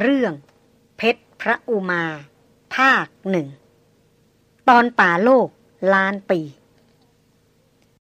เรื่อง เพชรพระอุมา ภาคหนึ่ง ตอนป่าโลกล้านปี